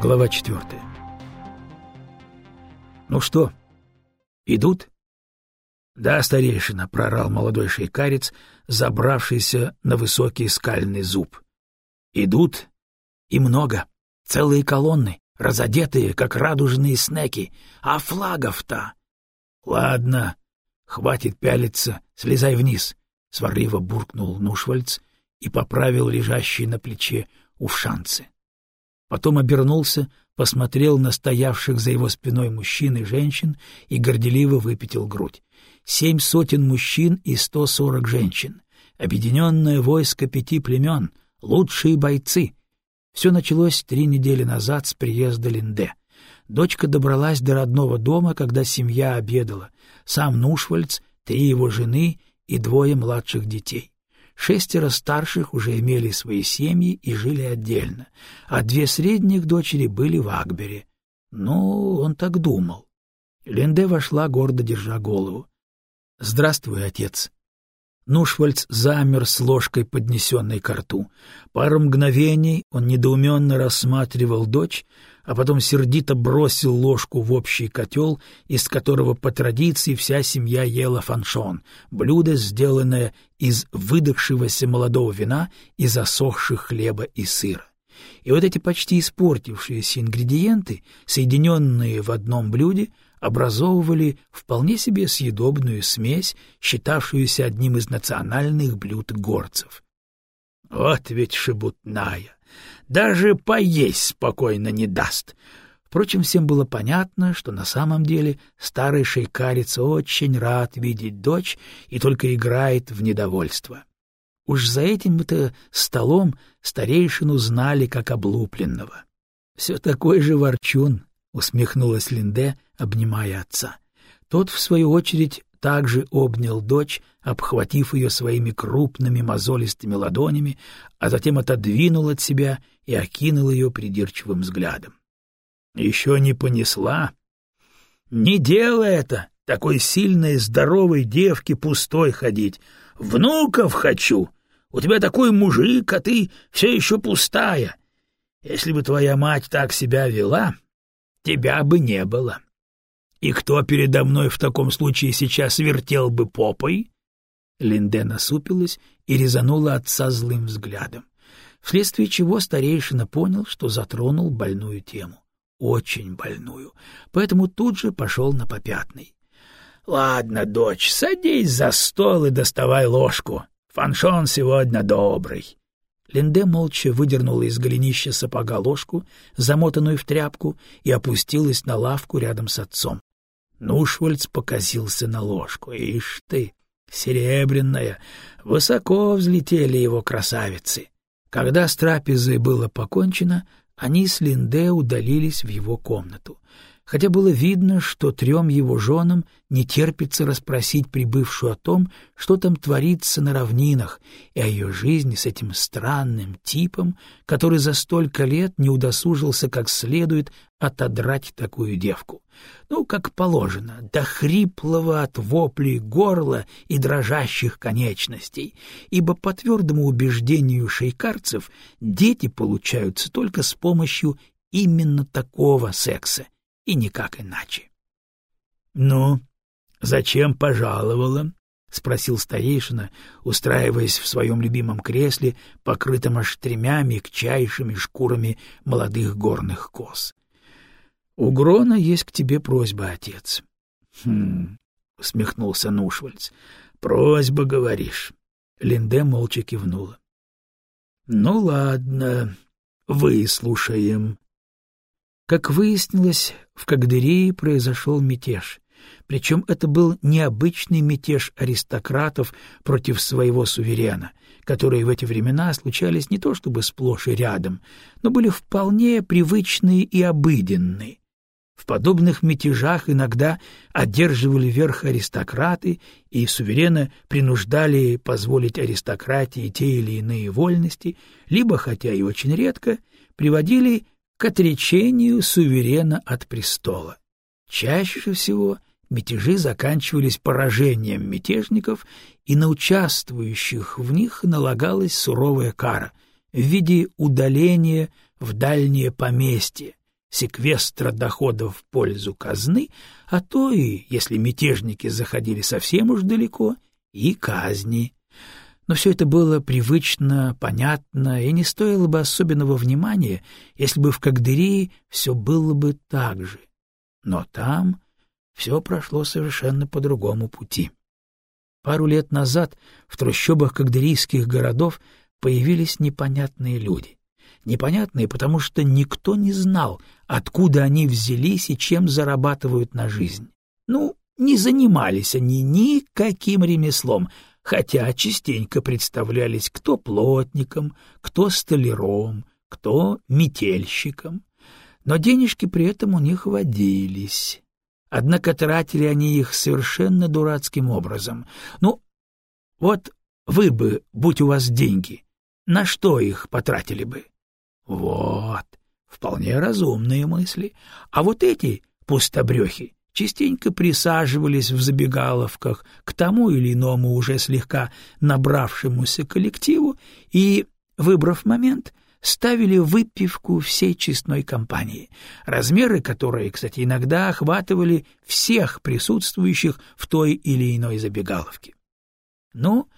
Глава четвертая. «Ну что, идут?» «Да, старейшина», — прорал молодой шейкарец, забравшийся на высокий скальный зуб. «Идут и много, целые колонны, разодетые, как радужные снеки, а флагов-то...» «Ладно, хватит пялиться, слезай вниз», — сварливо буркнул Нушвальц и поправил лежащие на плече увшанцы. Потом обернулся, посмотрел на стоявших за его спиной мужчин и женщин и горделиво выпятил грудь. Семь сотен мужчин и сто сорок женщин. Объединенное войско пяти племен, лучшие бойцы. Все началось три недели назад с приезда Линде. Дочка добралась до родного дома, когда семья обедала. Сам Нушвальц, три его жены и двое младших детей. Шестеро старших уже имели свои семьи и жили отдельно, а две средних дочери были в Акбере. Ну, он так думал. Ленде вошла, гордо держа голову. — Здравствуй, отец. Нушвальц замер с ложкой, поднесенной к рту. Пару мгновений он недоуменно рассматривал дочь, а потом сердито бросил ложку в общий котел, из которого по традиции вся семья ела фаншон, блюдо, сделанное из выдохшегося молодого вина и засохших хлеба и сыра. И вот эти почти испортившиеся ингредиенты, соединенные в одном блюде, образовывали вполне себе съедобную смесь, считавшуюся одним из национальных блюд горцев. Вот ведь шебутная! Даже поесть спокойно не даст. Впрочем, всем было понятно, что на самом деле старый шейкарец очень рад видеть дочь и только играет в недовольство. Уж за этим-то столом старейшину знали как облупленного. — Все такой же ворчун, — усмехнулась Линде, обнимая отца. Тот, в свою очередь, также обнял дочь, обхватив ее своими крупными мозолистыми ладонями, а затем отодвинул от себя и окинул ее придирчивым взглядом. — Еще не понесла? — Не делай это, такой сильной здоровой девке пустой ходить. Внуков хочу. У тебя такой мужик, а ты все еще пустая. Если бы твоя мать так себя вела, тебя бы не было. — и кто передо мной в таком случае сейчас вертел бы попой? Линде насупилась и резанула отца злым взглядом, вследствие чего старейшина понял, что затронул больную тему. Очень больную, поэтому тут же пошел на попятный. — Ладно, дочь, садись за стол и доставай ложку. Фаншон сегодня добрый. Линде молча выдернула из голенища сапога ложку, замотанную в тряпку, и опустилась на лавку рядом с отцом. Нушвальц показился на ложку. Ишь ты, серебряная! Высоко взлетели его красавицы. Когда с трапезой было покончено, они с Линде удалились в его комнату хотя было видно, что трем его женам не терпится расспросить прибывшую о том, что там творится на равнинах, и о ее жизни с этим странным типом, который за столько лет не удосужился как следует отодрать такую девку. Ну, как положено, до хриплого от воплей горла и дрожащих конечностей, ибо по твердому убеждению шейкарцев дети получаются только с помощью именно такого секса — и никак иначе. — Ну, зачем пожаловала? — спросил старейшина, устраиваясь в своем любимом кресле, покрытом аж тремя мягчайшими шкурами молодых горных коз. — У Грона есть к тебе просьба, отец. — Хм, — усмехнулся Нушвальц. — Просьба, говоришь. Линде молча кивнула. — Ну, ладно, выслушаем. Как выяснилось, в Кагдырии произошел мятеж. Причем это был необычный мятеж аристократов против своего суверена, которые в эти времена случались не то чтобы сплошь и рядом, но были вполне привычные и обыденные. В подобных мятежах иногда одерживали верх аристократы и суверена принуждали позволить аристократии те или иные вольности, либо, хотя и очень редко, приводили к отречению суверена от престола. Чаще всего мятежи заканчивались поражением мятежников, и на участвующих в них налагалась суровая кара в виде удаления в дальнее поместье, секвестра доходов в пользу казны, а то и, если мятежники заходили совсем уж далеко, и казни. Но все это было привычно, понятно, и не стоило бы особенного внимания, если бы в Кагдырии все было бы так же. Но там все прошло совершенно по другому пути. Пару лет назад в трущобах кагдырийских городов появились непонятные люди. Непонятные, потому что никто не знал, откуда они взялись и чем зарабатывают на жизнь. Ну, не занимались они никаким ремеслом, хотя частенько представлялись кто плотником, кто столяром, кто метельщиком. Но денежки при этом у них водились. Однако тратили они их совершенно дурацким образом. Ну, вот вы бы, будь у вас деньги, на что их потратили бы? Вот, вполне разумные мысли. А вот эти пустобрехи частенько присаживались в забегаловках к тому или иному уже слегка набравшемуся коллективу и, выбрав момент, ставили выпивку всей честной компании, размеры которой, кстати, иногда охватывали всех присутствующих в той или иной забегаловке. Ну,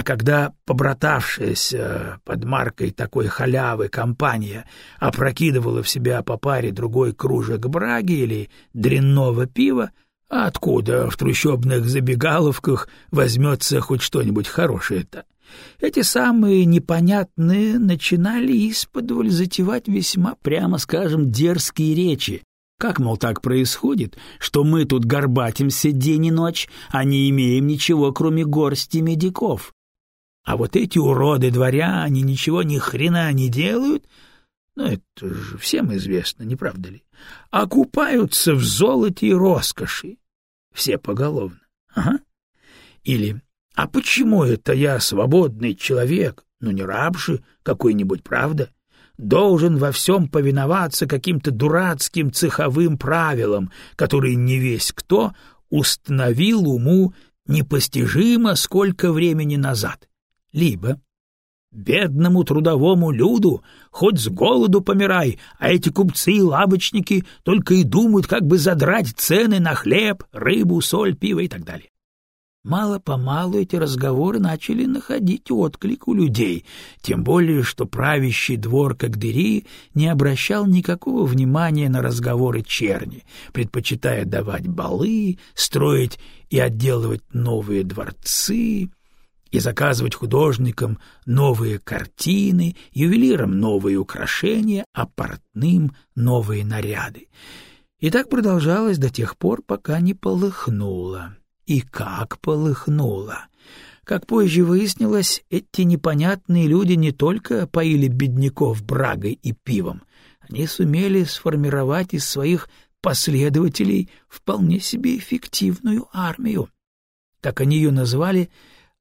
а когда побратавшаяся под маркой такой халявы компания опрокидывала в себя по паре другой кружек браги или дрянного пива, а откуда в трущобных забегаловках возьмется хоть что-нибудь хорошее-то? Эти самые непонятные начинали исподволь затевать весьма, прямо скажем, дерзкие речи, как, мол, так происходит, что мы тут горбатимся день и ночь, а не имеем ничего, кроме горсти медиков? А вот эти уроды-дворяне ничего ни хрена не делают, ну, это же всем известно, не правда ли? Окупаются в золоте и роскоши. Все поголовно. Ага. Или «А почему это я, свободный человек, ну не раб же какой-нибудь, правда?» должен во всем повиноваться каким-то дурацким цеховым правилам, которые не весь кто установил уму непостижимо сколько времени назад либо Бедному трудовому люду хоть с голоду помирай, а эти купцы и лавочники только и думают, как бы задрать цены на хлеб, рыбу, соль, пиво и так далее. Мало-помалу эти разговоры начали находить отклик у людей, тем более, что правящий двор Кагдыри не обращал никакого внимания на разговоры черни, предпочитая давать балы, строить и отделывать новые дворцы, и заказывать художникам новые картины, ювелирам новые украшения, а портным новые наряды. И так продолжалось до тех пор, пока не полыхнуло. И как полыхнуло! Как позже выяснилось, эти непонятные люди не только поили бедняков брагой и пивом, они сумели сформировать из своих последователей вполне себе эффективную армию. Так они ее назвали —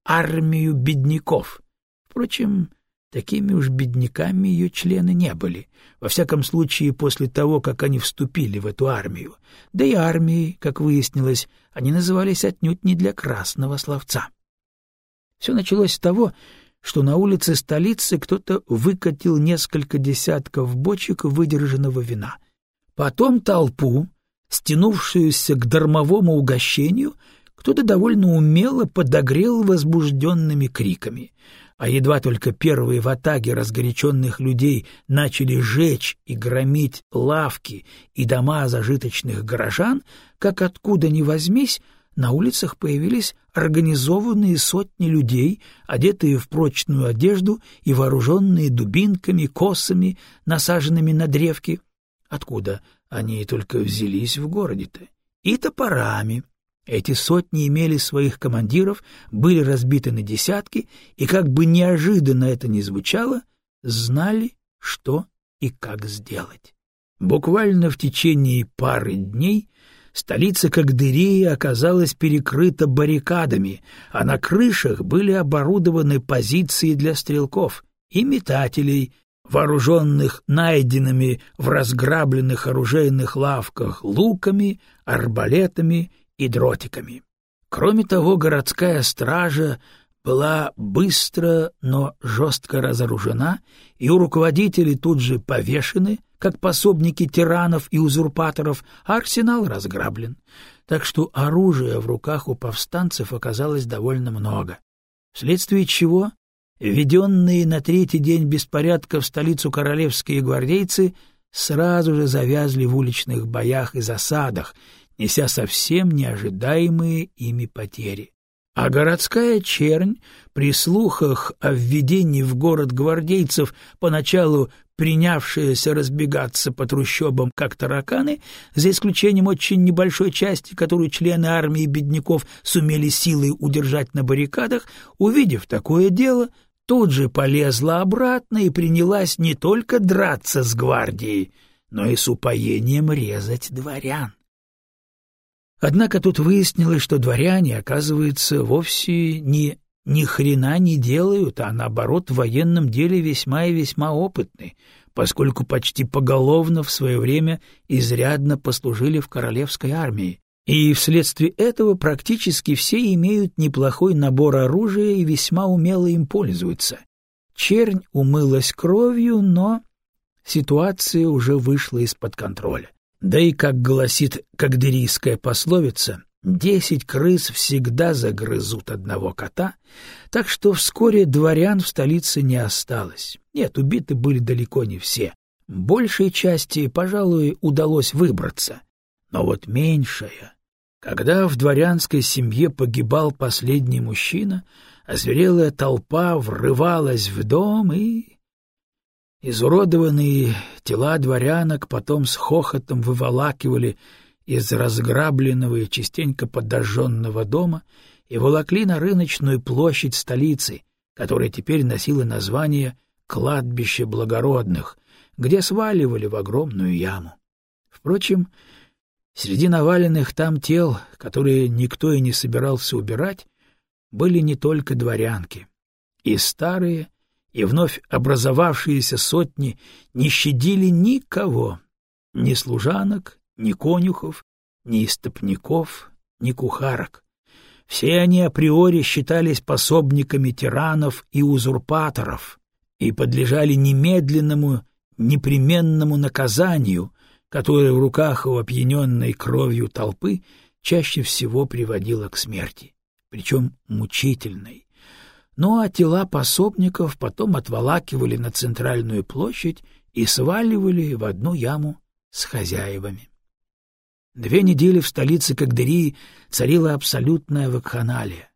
армию бедняков. Впрочем, такими уж бедняками ее члены не были, во всяком случае после того, как они вступили в эту армию. Да и армией, как выяснилось, они назывались отнюдь не для красного словца. Все началось с того, что на улице столицы кто-то выкатил несколько десятков бочек выдержанного вина. Потом толпу, стянувшуюся к дармовому угощению, кто-то довольно умело подогрел возбужденными криками, а едва только первые в атаге разгоряченных людей начали жечь и громить лавки и дома зажиточных горожан, как откуда ни возьмись, на улицах появились организованные сотни людей, одетые в прочную одежду и вооруженные дубинками, косами, насаженными на древки. Откуда они только взялись в городе-то? И топорами, эти сотни имели своих командиров, были разбиты на десятки, и, как бы неожиданно это ни звучало, знали, что и как сделать. Буквально в течение пары дней столица Кагдырии оказалась перекрыта баррикадами, а на крышах были оборудованы позиции для стрелков и метателей, вооруженных найденными в разграбленных оружейных лавках луками, арбалетами и дротиками. Кроме того, городская стража была быстро, но жестко разоружена, и у руководителей тут же повешены, как пособники тиранов и узурпаторов, а арсенал разграблен. Так что оружия в руках у повстанцев оказалось довольно много. Вследствие чего введенные на третий день беспорядка в столицу королевские гвардейцы сразу же завязли в уличных боях и засадах, неся совсем неожидаемые ими потери. А городская чернь, при слухах о введении в город гвардейцев, поначалу принявшаяся разбегаться по трущобам как тараканы, за исключением очень небольшой части, которую члены армии бедняков сумели силой удержать на баррикадах, увидев такое дело, тут же полезла обратно и принялась не только драться с гвардией, но и с упоением резать дворян. Однако тут выяснилось, что дворяне, оказывается, вовсе не ни хрена не делают, а наоборот в военном деле весьма и весьма опытны, поскольку почти поголовно в свое время изрядно послужили в королевской армии. И вследствие этого практически все имеют неплохой набор оружия и весьма умело им пользуются. Чернь умылась кровью, но ситуация уже вышла из-под контроля. Да и, как гласит кагдерийская пословица, десять крыс всегда загрызут одного кота, так что вскоре дворян в столице не осталось. Нет, убиты были далеко не все. Большей части, пожалуй, удалось выбраться. Но вот меньшая... Когда в дворянской семье погибал последний мужчина, озверелая толпа врывалась в дом и Изуродованные тела дворянок потом с хохотом выволакивали из разграбленного и частенько подожженного дома и волокли на рыночную площадь столицы, которая теперь носила название «Кладбище благородных», где сваливали в огромную яму. Впрочем, среди наваленных там тел, которые никто и не собирался убирать, были не только дворянки. И старые, и вновь образовавшиеся сотни не щадили никого, ни служанок, ни конюхов, ни истопников, ни кухарок. Все они априори считались пособниками тиранов и узурпаторов и подлежали немедленному, непременному наказанию, которое в руках у опьяненной кровью толпы чаще всего приводило к смерти, причем мучительной, ну а тела пособников потом отволакивали на центральную площадь и сваливали в одну яму с хозяевами. Две недели в столице Кагдерии царила абсолютная вакханалия.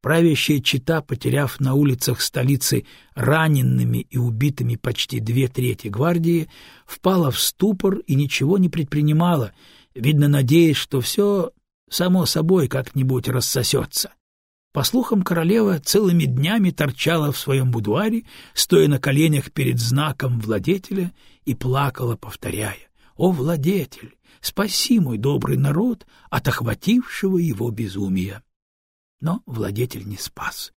Правящая чита, потеряв на улицах столицы раненными и убитыми почти две трети гвардии, впала в ступор и ничего не предпринимала, видно, надеясь, что все само собой как-нибудь рассосется. По слухам, королева целыми днями торчала в своем будуаре, стоя на коленях перед знаком владетеля, и плакала, повторяя «О, владетель, спаси мой добрый народ от охватившего его безумия!» Но владетель не спас.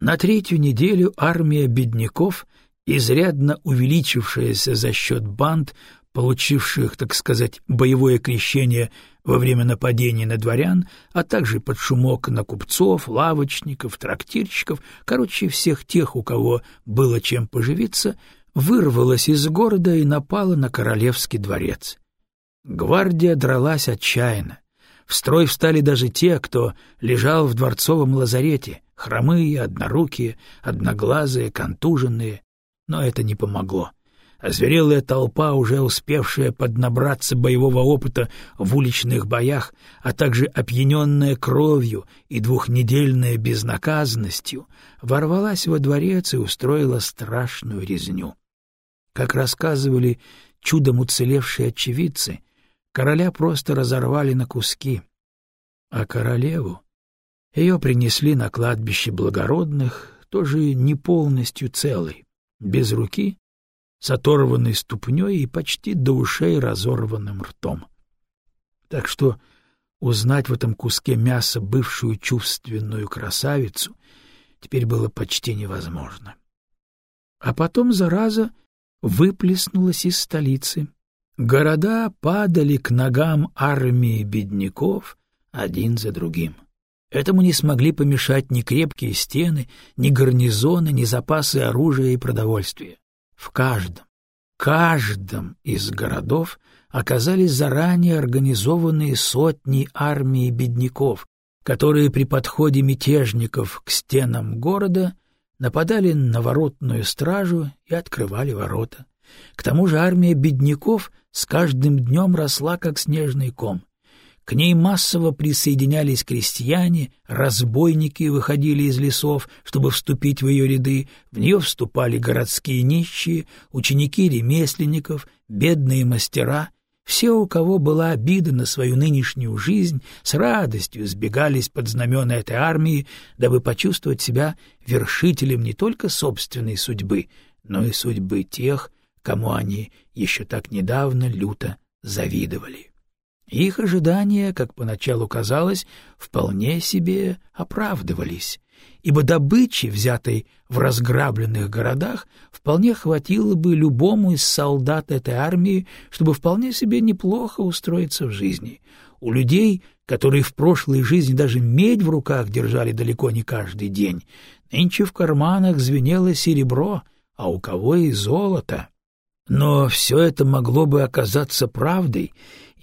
На третью неделю армия бедняков, изрядно увеличившаяся за счет банд, получивших, так сказать, боевое крещение во время нападений на дворян, а также под шумок на купцов, лавочников, трактирщиков, короче, всех тех, у кого было чем поживиться, вырвалась из города и напала на королевский дворец. Гвардия дралась отчаянно. В строй встали даже те, кто лежал в дворцовом лазарете, хромые, однорукие, одноглазые, контуженные, но это не помогло. Озверелая толпа, уже успевшая поднабраться боевого опыта в уличных боях, а также опьяненная кровью и двухнедельная безнаказанностью, ворвалась во дворец и устроила страшную резню. Как рассказывали чудом уцелевшие очевидцы, короля просто разорвали на куски, а королеву ее принесли на кладбище благородных, тоже не полностью целой, без руки с оторванной ступней и почти до ушей разорванным ртом. Так что узнать в этом куске мяса бывшую чувственную красавицу теперь было почти невозможно. А потом зараза выплеснулась из столицы. Города падали к ногам армии бедняков один за другим. Этому не смогли помешать ни крепкие стены, ни гарнизоны, ни запасы оружия и продовольствия. В каждом, каждом из городов оказались заранее организованные сотни армии бедняков, которые при подходе мятежников к стенам города нападали на воротную стражу и открывали ворота. К тому же армия бедняков с каждым днем росла, как снежный ком. К ней массово присоединялись крестьяне, разбойники выходили из лесов, чтобы вступить в ее ряды, в нее вступали городские нищие, ученики ремесленников, бедные мастера. Все, у кого была обида на свою нынешнюю жизнь, с радостью сбегались под знамена этой армии, дабы почувствовать себя вершителем не только собственной судьбы, но и судьбы тех, кому они еще так недавно люто завидовали. Их ожидания, как поначалу казалось, вполне себе оправдывались, ибо добычи, взятой в разграбленных городах, вполне хватило бы любому из солдат этой армии, чтобы вполне себе неплохо устроиться в жизни. У людей, которые в прошлой жизни даже медь в руках держали далеко не каждый день, нынче в карманах звенело серебро, а у кого и золото. Но все это могло бы оказаться правдой,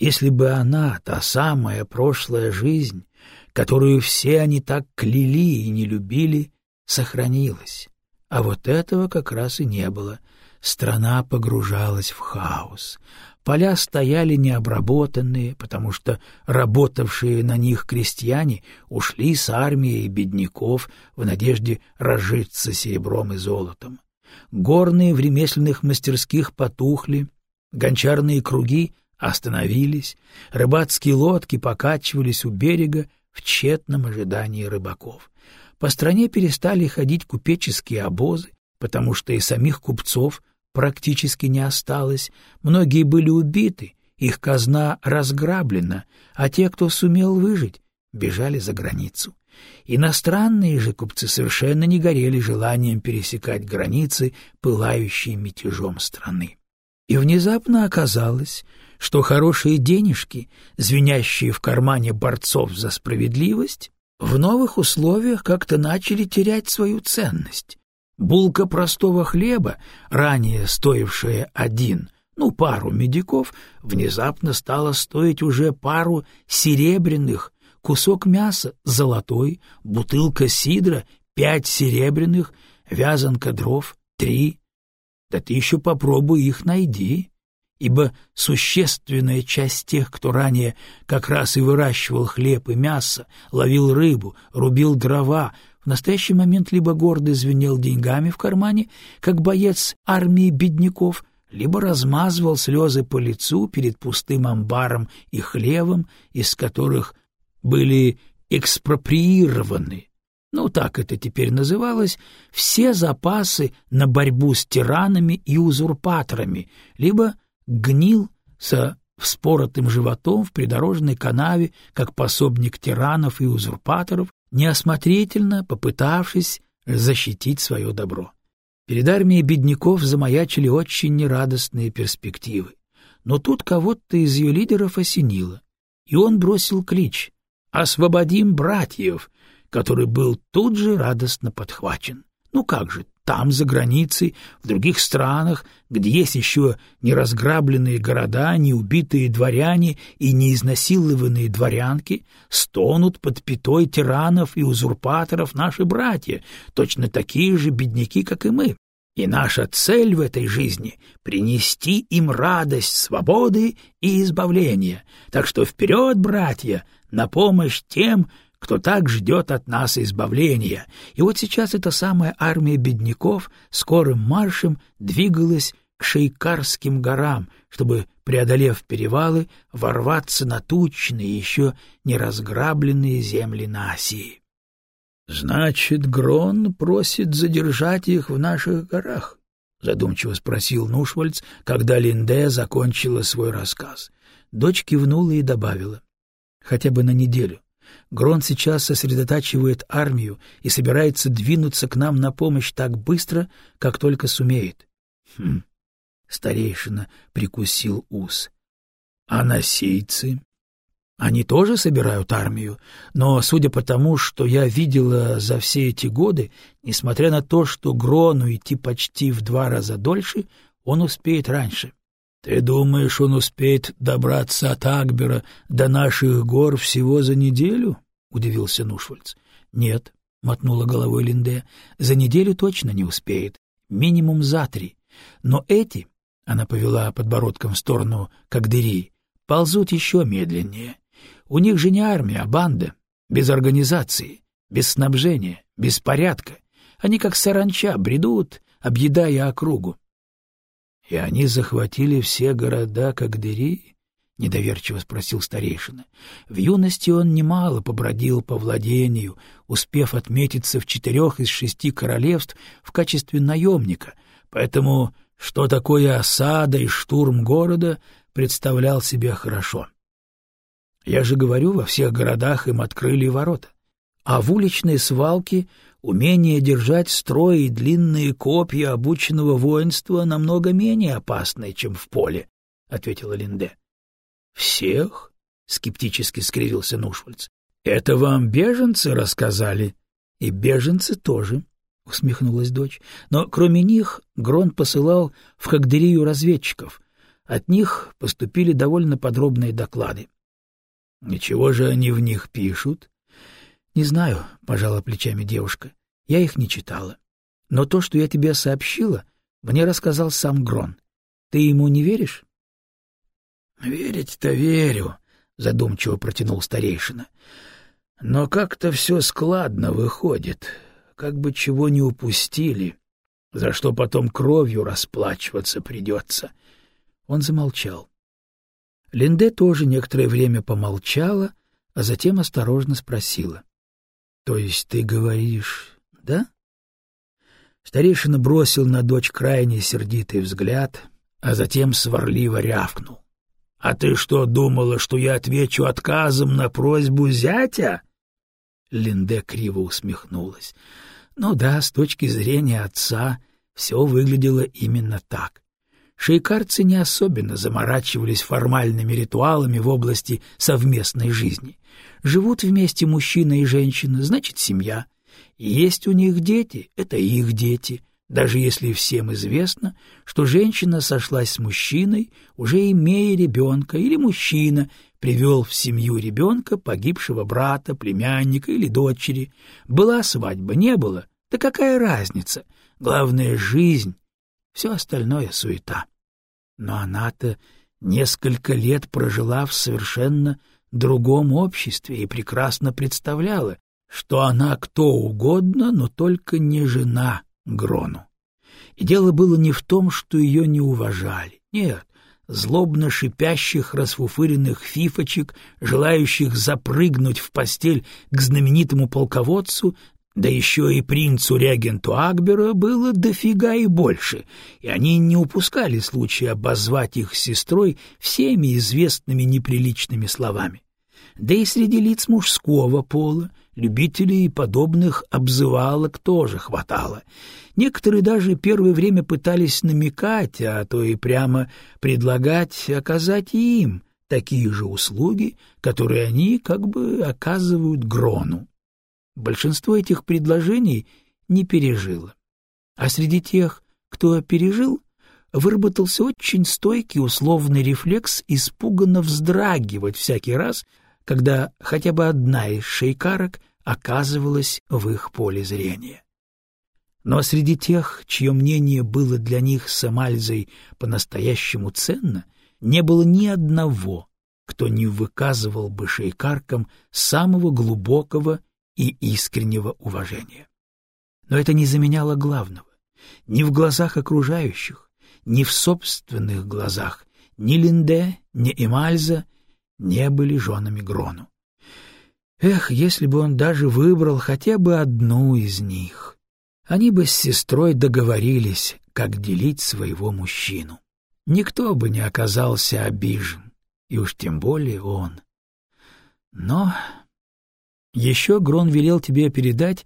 если бы она, та самая прошлая жизнь, которую все они так кляли и не любили, сохранилась. А вот этого как раз и не было. Страна погружалась в хаос. Поля стояли необработанные, потому что работавшие на них крестьяне ушли с армией бедняков в надежде разжиться серебром и золотом. Горные в ремесленных мастерских потухли, гончарные круги остановились, рыбацкие лодки покачивались у берега в тщетном ожидании рыбаков. По стране перестали ходить купеческие обозы, потому что и самих купцов практически не осталось, многие были убиты, их казна разграблена, а те, кто сумел выжить, бежали за границу. Иностранные же купцы совершенно не горели желанием пересекать границы, пылающие мятежом страны. И внезапно оказалось, что хорошие денежки, звенящие в кармане борцов за справедливость, в новых условиях как-то начали терять свою ценность. Булка простого хлеба, ранее стоившая один, ну, пару медиков, внезапно стала стоить уже пару серебряных, кусок мяса — золотой, бутылка сидра — пять серебряных, вязанка дров — три. Да ты еще попробуй их найди ибо существенная часть тех, кто ранее как раз и выращивал хлеб и мясо, ловил рыбу, рубил дрова, в настоящий момент либо гордо звенел деньгами в кармане, как боец армии бедняков, либо размазывал слезы по лицу перед пустым амбаром и хлевом, из которых были экспроприированы, ну так это теперь называлось, все запасы на борьбу с тиранами и узурпаторами, либо гнил со вспоротым животом в придорожной канаве, как пособник тиранов и узурпаторов, неосмотрительно попытавшись защитить свое добро. Перед армией бедняков замаячили очень нерадостные перспективы. Но тут кого-то из ее лидеров осенило, и он бросил клич «Освободим братьев!», который был тут же радостно подхвачен. Ну как же, там, за границей, в других странах, где есть еще не разграбленные города, не убитые дворяне и не изнасилованные дворянки, стонут под пятой тиранов и узурпаторов наши братья, точно такие же бедняки, как и мы. И наша цель в этой жизни — принести им радость свободы и избавления. Так что вперед, братья, на помощь тем, кто так ждет от нас избавления. И вот сейчас эта самая армия бедняков скорым маршем двигалась к Шейкарским горам, чтобы, преодолев перевалы, ворваться на тучные, еще не разграбленные земли Насии. — Значит, Грон просит задержать их в наших горах? — задумчиво спросил Нушвальц, когда Линде закончила свой рассказ. Дочь кивнула и добавила. — Хотя бы на неделю. Грон сейчас сосредотачивает армию и собирается двинуться к нам на помощь так быстро, как только сумеет. Хм. Старейшина прикусил ус. А насийцы? Они тоже собирают армию, но, судя по тому, что я видела за все эти годы, несмотря на то, что Грону идти почти в два раза дольше, он успеет раньше. — Ты думаешь, он успеет добраться от Акбера до наших гор всего за неделю? — удивился Нушвальц. — Нет, — мотнула головой Линде, — за неделю точно не успеет, минимум за три. Но эти, — она повела подбородком в сторону Кагдыри, — ползут еще медленнее. У них же не армия, а банда, без организации, без снабжения, без порядка. Они как саранча бредут, объедая округу. — И они захватили все города Кагдыри? — недоверчиво спросил старейшина. В юности он немало побродил по владению, успев отметиться в четырех из шести королевств в качестве наемника, поэтому что такое осада и штурм города представлял себе хорошо. Я же говорю, во всех городах им открыли ворота. А в уличной свалке Умение держать строй и длинные копья обученного воинства намного менее опасное, чем в поле, — ответила Линде. — Всех? — скептически скривился Нушвальц. — Это вам беженцы рассказали? — И беженцы тоже, — усмехнулась дочь. Но кроме них Грон посылал в Хагдырию разведчиков. От них поступили довольно подробные доклады. — Ничего же они в них пишут? — Не знаю, — пожала плечами девушка. — Я их не читала. Но то, что я тебе сообщила, мне рассказал сам Грон. Ты ему не веришь? — Верить-то верю, — задумчиво протянул старейшина. — Но как-то все складно выходит, как бы чего не упустили, за что потом кровью расплачиваться придется. Он замолчал. Линде тоже некоторое время помолчала, а затем осторожно спросила. — То есть ты говоришь, да? Старейшина бросил на дочь крайне сердитый взгляд, а затем сварливо рявкнул. — А ты что, думала, что я отвечу отказом на просьбу зятя? Линде криво усмехнулась. Ну да, с точки зрения отца все выглядело именно так. Шейкарцы не особенно заморачивались формальными ритуалами в области совместной жизни. Живут вместе мужчина и женщина, значит, семья. есть у них дети — это их дети, даже если всем известно, что женщина сошлась с мужчиной, уже имея ребенка, или мужчина привел в семью ребенка погибшего брата, племянника или дочери. Была свадьба, не было, да какая разница? Главное — жизнь, все остальное — суета. Но она-то несколько лет прожила в совершенно другом обществе и прекрасно представляла, что она кто угодно, но только не жена Грону. И дело было не в том, что ее не уважали. Нет, злобно шипящих расфуфыренных фифочек, желающих запрыгнуть в постель к знаменитому полководцу, да еще и принцу-регенту Акбера было дофига и больше, и они не упускали случая обозвать их сестрой всеми известными неприличными словами. Да и среди лиц мужского пола любителей подобных обзывалок тоже хватало. Некоторые даже первое время пытались намекать, а то и прямо предлагать оказать им такие же услуги, которые они как бы оказывают Грону. Большинство этих предложений не пережило. А среди тех, кто пережил, выработался очень стойкий условный рефлекс испуганно вздрагивать всякий раз, когда хотя бы одна из шейкарок оказывалась в их поле зрения. Но среди тех, чье мнение было для них с Амальзой по-настоящему ценно, не было ни одного, кто не выказывал бы шейкаркам самого глубокого и искреннего уважения. Но это не заменяло главного. Ни в глазах окружающих, ни в собственных глазах ни Линде, ни Эмальза не были женами Грону. Эх, если бы он даже выбрал хотя бы одну из них, они бы с сестрой договорились, как делить своего мужчину. Никто бы не оказался обижен, и уж тем более он. Но еще Грон велел тебе передать,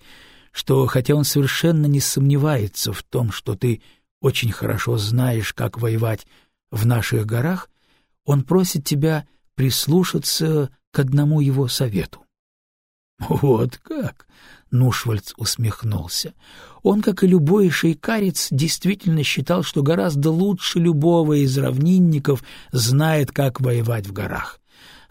что, хотя он совершенно не сомневается в том, что ты очень хорошо знаешь, как воевать в наших горах, он просит тебя прислушаться к одному его совету. — Вот как! — Нушвальц усмехнулся. Он, как и любой шейкарец, действительно считал, что гораздо лучше любого из равнинников знает, как воевать в горах.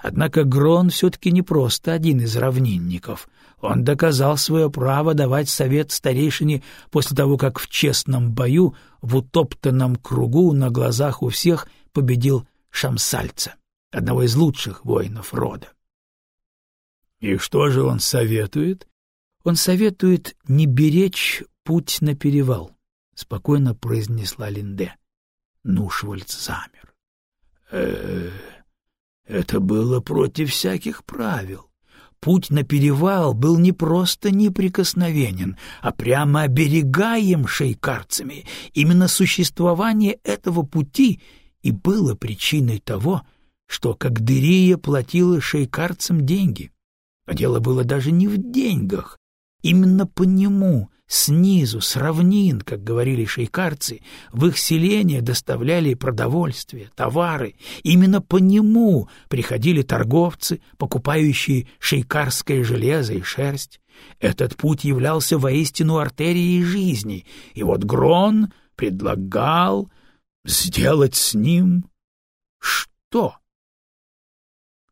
Однако Грон все-таки не просто один из равнинников. Он доказал свое право давать совет старейшине после того, как в честном бою, в утоптанном кругу на глазах у всех победил Шамсальца, одного из лучших воинов рода. И что же он советует? Он советует не беречь путь на перевал, — спокойно произнесла Линде. Нушвальд замер. э это было против всяких правил. Путь на перевал был не просто неприкосновенен, а прямо оберегаем шейкарцами. Именно существование этого пути и было причиной того, что Кагдырия платила шейкарцам деньги. А дело было даже не в деньгах. Именно по нему, снизу, с равнин, как говорили шейкарцы, в их селение доставляли продовольствие, товары. Именно по нему приходили торговцы, покупающие шейкарское железо и шерсть. Этот путь являлся воистину артерией жизни, и вот Грон предлагал сделать с ним что?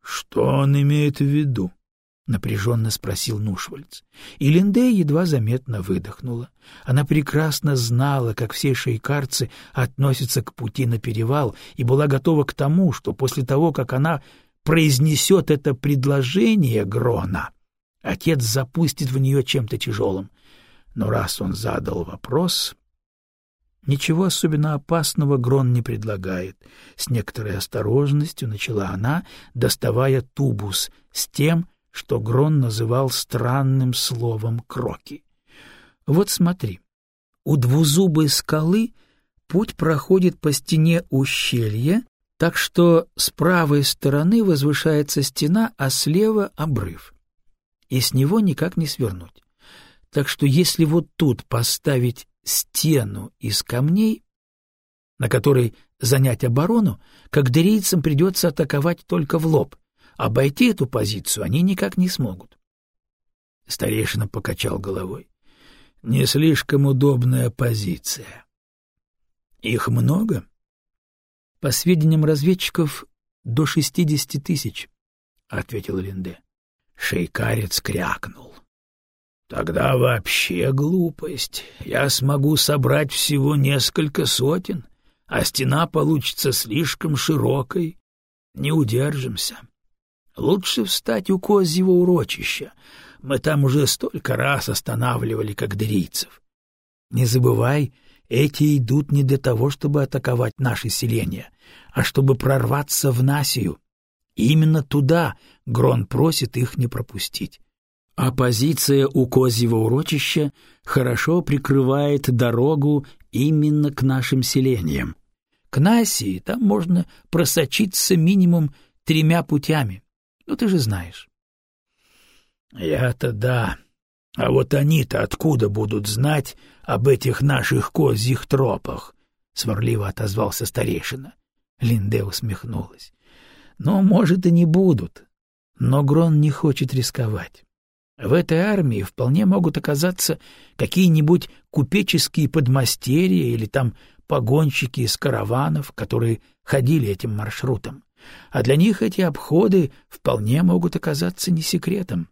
Что он имеет в виду? — напряженно спросил Нушвальц. И Линдей едва заметно выдохнула. Она прекрасно знала, как все шейкарцы относятся к пути на перевал, и была готова к тому, что после того, как она произнесет это предложение Грона, отец запустит в нее чем-то тяжелым. Но раз он задал вопрос... Ничего особенно опасного Грон не предлагает. С некоторой осторожностью начала она, доставая тубус с тем, что Грон называл странным словом «кроки». Вот смотри, у двузубой скалы путь проходит по стене ущелья, так что с правой стороны возвышается стена, а слева — обрыв. И с него никак не свернуть. Так что если вот тут поставить стену из камней, на которой занять оборону, как дырийцам придется атаковать только в лоб, Обойти эту позицию они никак не смогут. Старейшина покачал головой. Не слишком удобная позиция. Их много? По сведениям разведчиков, до шестидесяти тысяч, — ответил Линде. Шейкарец крякнул. Тогда вообще глупость. Я смогу собрать всего несколько сотен, а стена получится слишком широкой. Не удержимся. Лучше встать у козьего урочища. Мы там уже столько раз останавливали кагдырийцев. Не забывай, эти идут не для того, чтобы атаковать наше селение, а чтобы прорваться в Насию. Именно туда Грон просит их не пропустить. А позиция у козьего урочища хорошо прикрывает дорогу именно к нашим селениям. К Насии там можно просочиться минимум тремя путями. Ну, ты же знаешь. — Я-то да. А вот они-то откуда будут знать об этих наших козьих тропах? — сварливо отозвался старейшина. Линде усмехнулась. — Ну, может, и не будут. Но Грон не хочет рисковать. В этой армии вполне могут оказаться какие-нибудь купеческие подмастерья или там погонщики из караванов, которые ходили этим маршрутом а для них эти обходы вполне могут оказаться не секретом.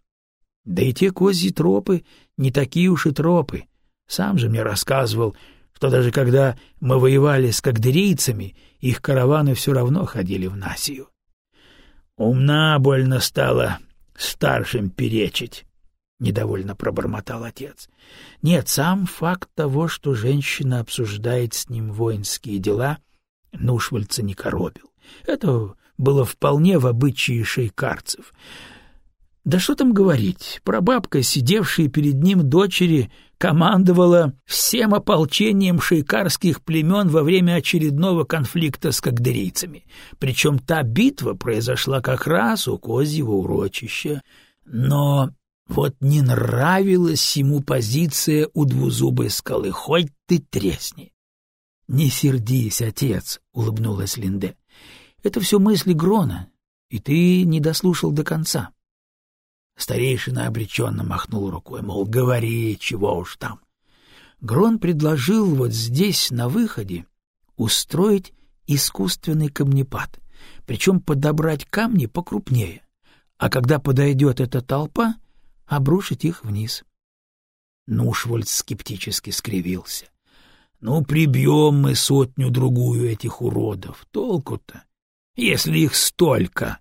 Да и те козьи тропы не такие уж и тропы. Сам же мне рассказывал, что даже когда мы воевали с кагдырийцами, их караваны все равно ходили в Насию. Умна больно стала старшим перечить, — недовольно пробормотал отец. Нет, сам факт того, что женщина обсуждает с ним воинские дела, Нушвальца не коробил. Это было вполне в обычае шейкарцев. Да что там говорить, прабабка, сидевшая перед ним дочери, командовала всем ополчением шейкарских племен во время очередного конфликта с кагдырийцами. Причем та битва произошла как раз у козьего урочища. Но вот не нравилась ему позиция у двузубой скалы, хоть ты тресни. — Не сердись, отец, — улыбнулась Линде. Это все мысли Грона, и ты не дослушал до конца. Старейшина обреченно махнул рукой, мол, говори, чего уж там. Грон предложил вот здесь, на выходе, устроить искусственный камнепад, причем подобрать камни покрупнее, а когда подойдет эта толпа, обрушить их вниз. Нушвольд скептически скривился. Ну, прибьем мы сотню-другую этих уродов. Толку-то, если их столько.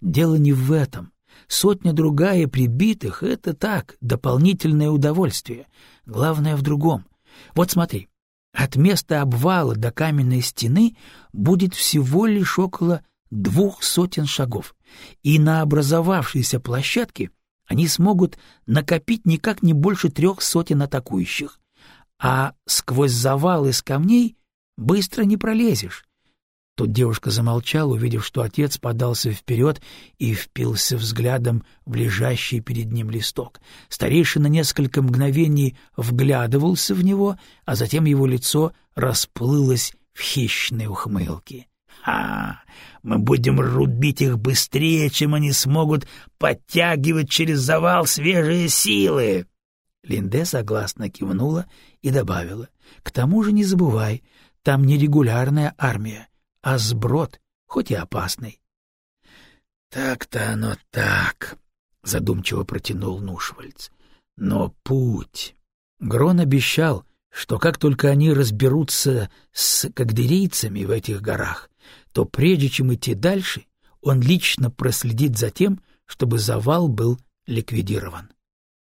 Дело не в этом. Сотня-другая прибитых — это так, дополнительное удовольствие. Главное в другом. Вот смотри, от места обвала до каменной стены будет всего лишь около двух сотен шагов, и на образовавшейся площадке они смогут накопить никак не больше трех сотен атакующих а сквозь завал из камней быстро не пролезешь. Тут девушка замолчала, увидев, что отец подался вперед и впился взглядом в лежащий перед ним листок. Старейшина несколько мгновений вглядывался в него, а затем его лицо расплылось в хищной ухмылке. «Ха! Мы будем рубить их быстрее, чем они смогут подтягивать через завал свежие силы!» Линде согласно кивнула и добавила. — К тому же не забывай, там не регулярная армия, а сброд, хоть и опасный. — Так-то оно так, — задумчиво протянул Нушвальц. — Но путь... Грон обещал, что как только они разберутся с кагдерийцами в этих горах, то прежде чем идти дальше, он лично проследит за тем, чтобы завал был ликвидирован.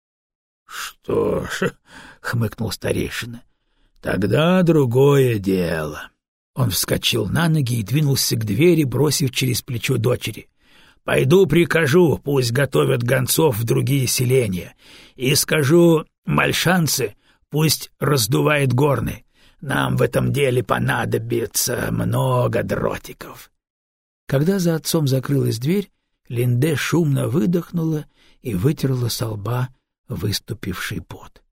— Что ж, — хмыкнул старейшина, — тогда другое дело. Он вскочил на ноги и двинулся к двери, бросив через плечо дочери. — Пойду прикажу, пусть готовят гонцов в другие селения, и скажу мальшанцы, пусть раздувает горны. Нам в этом деле понадобится много дротиков. Когда за отцом закрылась дверь, Линде шумно выдохнула и вытерла со лба выступивший пот.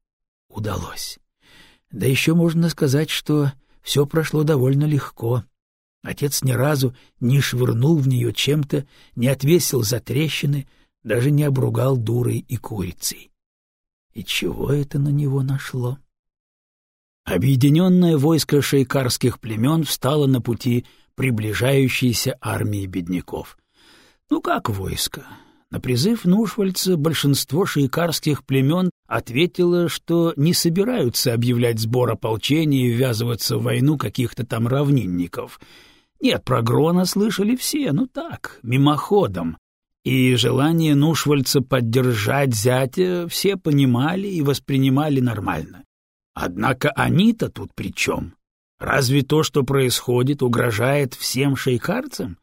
Удалось. Да еще можно сказать, что все прошло довольно легко. Отец ни разу не швырнул в нее чем-то, не отвесил за трещины, даже не обругал дурой и курицей. И чего это на него нашло? Объединенное войско шейкарских племен встало на пути приближающейся армии бедняков. Ну как войско? На призыв Нушвальца большинство шейкарских племен ответило, что не собираются объявлять сбор ополчения и ввязываться в войну каких-то там равнинников. Нет, про Грона слышали все, ну так, мимоходом. И желание Нушвальца поддержать зятя все понимали и воспринимали нормально. Однако они-то тут при чем? Разве то, что происходит, угрожает всем шейкарцам?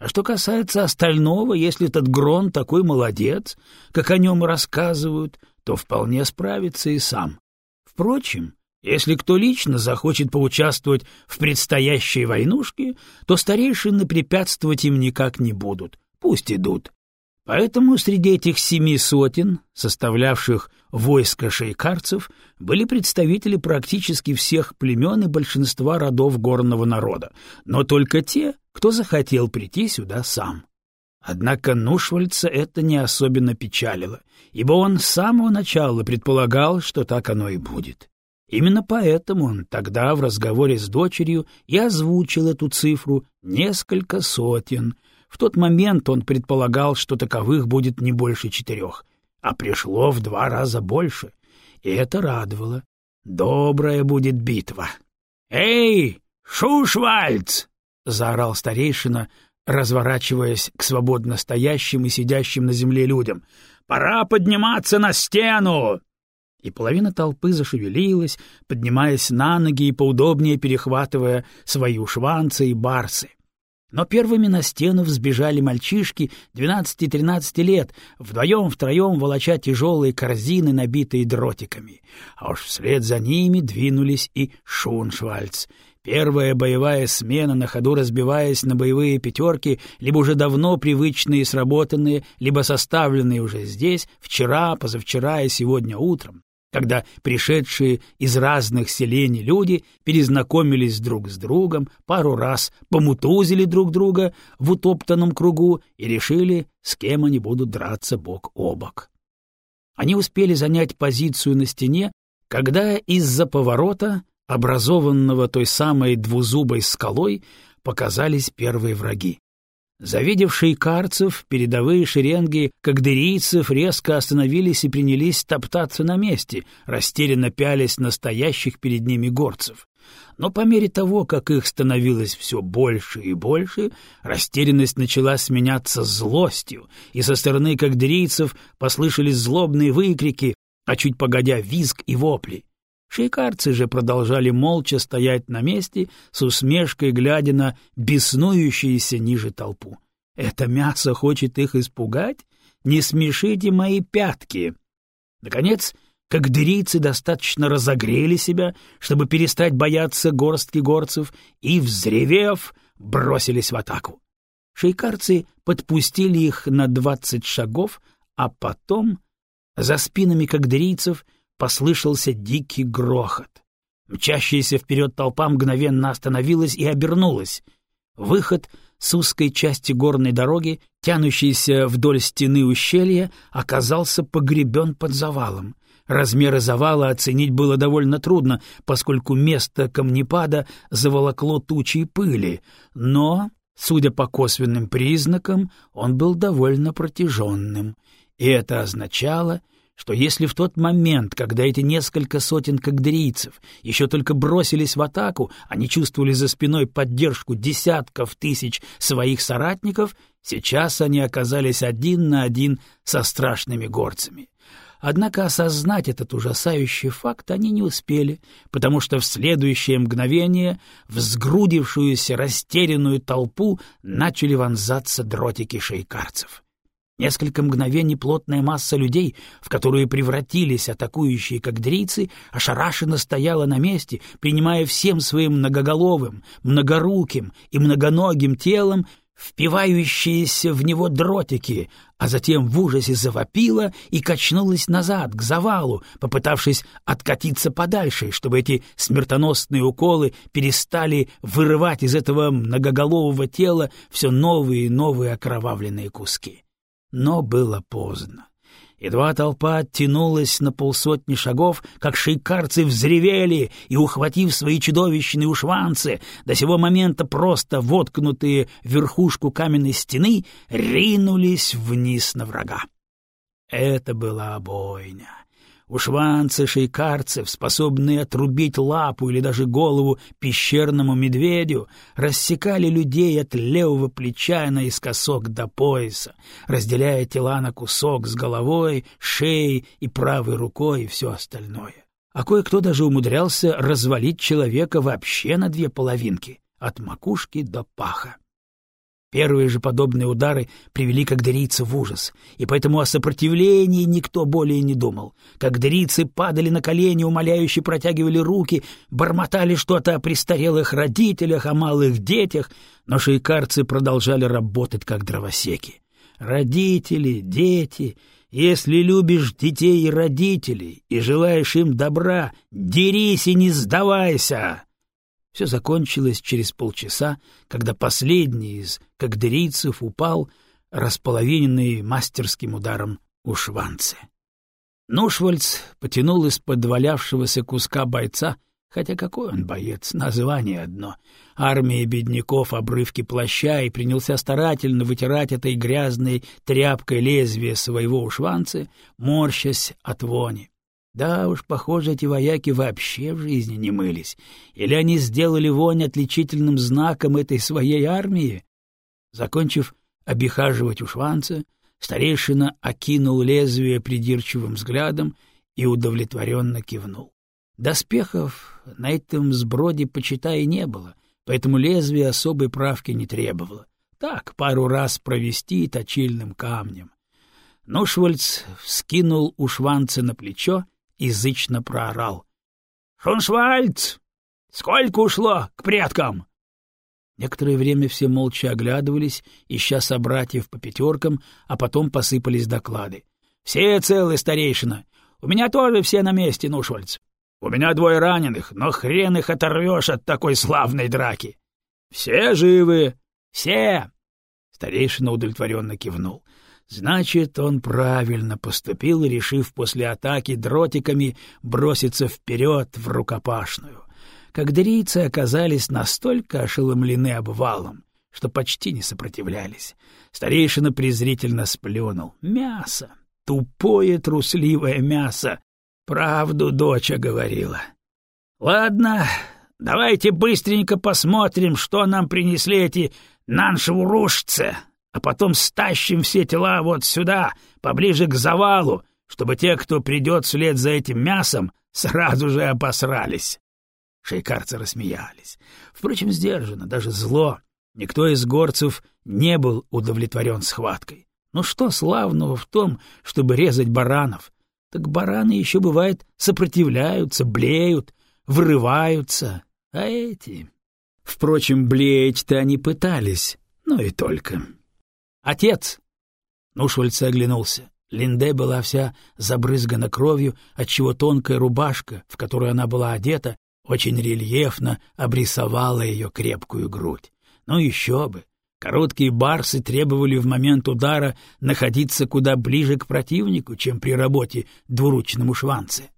А что касается остального, если этот Грон такой молодец, как о нем рассказывают, то вполне справится и сам. Впрочем, если кто лично захочет поучаствовать в предстоящей войнушке, то старейшины препятствовать им никак не будут. Пусть идут. Поэтому среди этих семи сотен, составлявших войско шейкарцев, были представители практически всех племен и большинства родов горного народа, но только те, кто захотел прийти сюда сам. Однако Нушвальца это не особенно печалило, ибо он с самого начала предполагал, что так оно и будет. Именно поэтому он тогда в разговоре с дочерью и озвучил эту цифру несколько сотен. В тот момент он предполагал, что таковых будет не больше четырех, а пришло в два раза больше, и это радовало. Добрая будет битва. «Эй, Шушвальц!» — заорал старейшина, разворачиваясь к свободно стоящим и сидящим на земле людям. «Пора подниматься на стену!» И половина толпы зашевелилась, поднимаясь на ноги и поудобнее перехватывая свои ушванцы и барсы. Но первыми на стену взбежали мальчишки двенадцати-тринадцати лет, вдвоем-втроем волоча тяжелые корзины, набитые дротиками. А уж вслед за ними двинулись и Шуншвальц — Первая боевая смена, на ходу разбиваясь на боевые пятерки, либо уже давно привычные и сработанные, либо составленные уже здесь, вчера, позавчера и сегодня утром. Когда пришедшие из разных селений люди перезнакомились друг с другом, пару раз помутузили друг друга в утоптанном кругу и решили, с кем они будут драться бок о бок. Они успели занять позицию на стене, когда из-за поворота, образованного той самой двузубой скалой, показались первые враги. Завидевшие карцев, передовые шеренги кагдырийцев резко остановились и принялись топтаться на месте, растерянно пялись настоящих перед ними горцев. Но по мере того, как их становилось все больше и больше, растерянность начала сменяться злостью, и со стороны кагдырийцев послышались злобные выкрики, а чуть погодя визг и вопли. Шейкарцы же продолжали молча стоять на месте, с усмешкой глядя на беснующуюся ниже толпу. «Это мясо хочет их испугать? Не смешите мои пятки!» Наконец, кагдырийцы достаточно разогрели себя, чтобы перестать бояться горстки горцев, и, взревев, бросились в атаку. Шейкарцы подпустили их на двадцать шагов, а потом, за спинами кагдырийцев, — послышался дикий грохот. Мчащаяся вперед толпа мгновенно остановилась и обернулась. Выход с узкой части горной дороги, тянущейся вдоль стены ущелья, оказался погребен под завалом. Размеры завала оценить было довольно трудно, поскольку место камнепада заволокло тучей пыли, но, судя по косвенным признакам, он был довольно протяженным, и это означало, что если в тот момент, когда эти несколько сотен кагдерийцев еще только бросились в атаку, они чувствовали за спиной поддержку десятков тысяч своих соратников, сейчас они оказались один на один со страшными горцами. Однако осознать этот ужасающий факт они не успели, потому что в следующее мгновение в сгрудившуюся растерянную толпу начали вонзаться дротики шейкарцев. Несколько мгновений плотная масса людей, в которую превратились атакующие кагдрийцы, ошарашенно стояла на месте, принимая всем своим многоголовым, многоруким и многоногим телом впивающиеся в него дротики, а затем в ужасе завопила и качнулась назад, к завалу, попытавшись откатиться подальше, чтобы эти смертоносные уколы перестали вырывать из этого многоголового тела все новые и новые окровавленные куски. Но было поздно. Едва толпа оттянулась на полсотни шагов, как шейкарцы взревели и, ухватив свои чудовищные ушванцы, до сего момента просто воткнутые в верхушку каменной стены, ринулись вниз на врага. Это была обойня. Ушванцы шейкарцев, способные отрубить лапу или даже голову пещерному медведю, рассекали людей от левого плеча наискосок до пояса, разделяя тела на кусок с головой, шеей и правой рукой и все остальное. А кое-кто даже умудрялся развалить человека вообще на две половинки, от макушки до паха. Первые же подобные удары привели кагдерийцев в ужас, и поэтому о сопротивлении никто более не думал. Кагдерийцы падали на колени, умоляюще протягивали руки, бормотали что-то о престарелых родителях, о малых детях, но шейкарцы продолжали работать как дровосеки. Родители, дети, если любишь детей и родителей и желаешь им добра, дерись и не сдавайся! Все закончилось через полчаса, когда последний из кагдырийцев упал, располовиненный мастерским ударом у шванцы. Нушвальц потянул из-под валявшегося куска бойца, хотя какой он боец, название одно, армия бедняков обрывки плаща, и принялся старательно вытирать этой грязной тряпкой лезвие своего ушванца, морщась от вони. Да уж, похоже, эти вояки вообще в жизни не мылись. Или они сделали вонь отличительным знаком этой своей армии? Закончив обихаживать ушванца, старейшина окинул лезвие придирчивым взглядом и удовлетворенно кивнул. Доспехов на этом сброде, почитай, не было, поэтому лезвие особой правки не требовало. Так, пару раз провести точильным камнем. Но Швальц вскинул ушванца на плечо язычно проорал. — Шуншвальц! Сколько ушло к предкам? Некоторое время все молча оглядывались, ища собратьев по пятеркам, а потом посыпались доклады. — Все целы, старейшина. У меня тоже все на месте, Нушвальц. У меня двое раненых, но хрен их оторвешь от такой славной драки. Все живы, все. Старейшина удовлетворенно кивнул. Значит, он правильно поступил, решив после атаки дротиками броситься вперед в рукопашную. Кагдерийцы оказались настолько ошеломлены обвалом, что почти не сопротивлялись. Старейшина презрительно сплюнул. Мясо! Тупое трусливое мясо! Правду доча говорила. Ладно, давайте быстренько посмотрим, что нам принесли эти наншевурушцы, а потом стащим все тела вот сюда, поближе к завалу, чтобы те, кто придет вслед за этим мясом, сразу же обосрались. Шейкарцы рассмеялись. Впрочем, сдержанно, даже зло. Никто из горцев не был удовлетворен схваткой. Ну что славного в том, чтобы резать баранов? так бараны еще, бывает, сопротивляются, блеют, врываются, а эти... Впрочем, блеять-то они пытались, но и только. «Отец!» Ну, оглянулся. Линде была вся забрызгана кровью, отчего тонкая рубашка, в которую она была одета, очень рельефно обрисовала ее крепкую грудь. Ну еще бы! Короткие барсы требовали в момент удара находиться куда ближе к противнику, чем при работе двуручному шванце.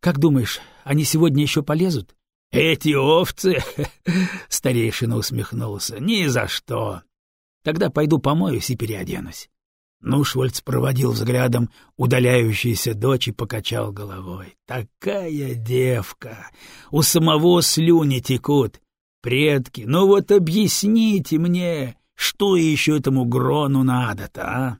Как думаешь, они сегодня еще полезут? Эти овцы, старейшина усмехнулся. Ни за что. Тогда пойду помоюсь и переоденусь. Нушвальц проводил взглядом удаляющуюся дочь и покачал головой. Такая девка! У самого слюни текут. Предки, ну вот объясните мне, что еще этому Грону надо-то, а?